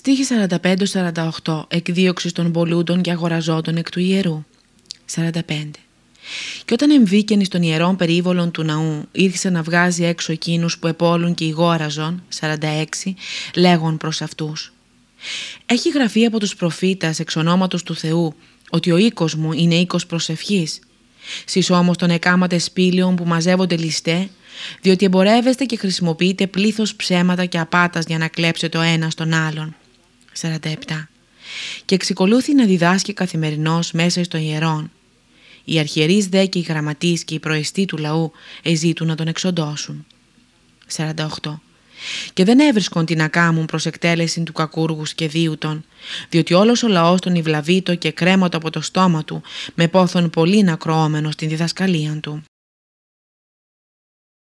Στίχη 45-48 Εκδίωξης των πολλούντων και αγοραζόντων εκ του ιερού. 45 Και όταν εμβήκεν στον ιερών περίβολων του ναού ήρθε να βγάζει έξω εκείνους που επόλουν και ηγόραζον 46 λέγον προς αυτούς. Έχει γραφεί από τους προφήτας εξ ονόματος του Θεού ότι ο οίκος μου είναι οίκος προσευχής. Σεις όμως τον εκάματε σπήλαιων που μαζεύονται ληστέ διότι εμπορεύεστε και χρησιμοποιείτε πλήθος ψέματα και απάτας για να κλέψετε το ένας στον άλλον. 47. Και εξικολούθη να διδάσκει καθημερινώς μέσα στο ιερόν. Οι αρχιερείς δε και οι γραμματείς και οι προεστοί του λαού εζήτουν να τον εξοντώσουν. 48. Και δεν έβρισκον την ακάμουν προς εκτέλεση του κακούργους σχεδίου διότι όλος ο λαός τον υβλαβήτο και κρέματο από το στόμα του, με πόθον πολύ ακροόμενο στην διδασκαλία του.